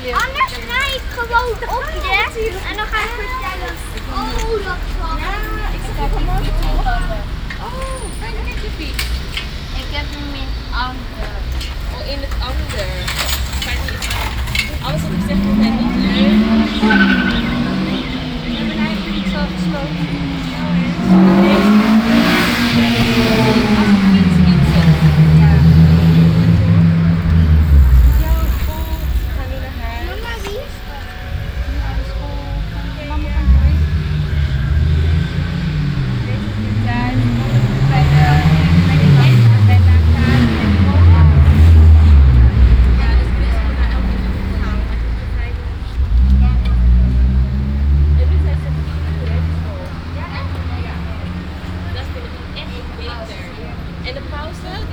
opje en dan ga ik vertellen. Oh, dat kan. Ja, ik het vanmorgen terugkomen. Oh, fijn dat je fiets. Ik heb hem in ander. Oh, in het ander. Je het hebt. Alles wat ik zeg hij niet leuk. Maar hij heeft er niet zo gesloten.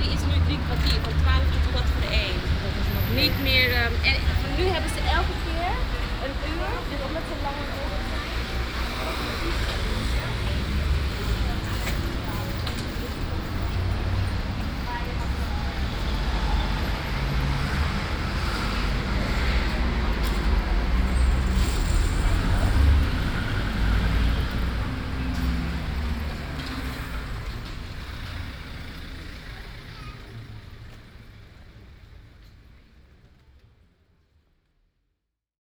Die is nu drie kwartier, van 12 tot kwart voor 1. Niet meer, ehm, en nu hebben ze elke keer een uur, dus omdat ze langer door zijn.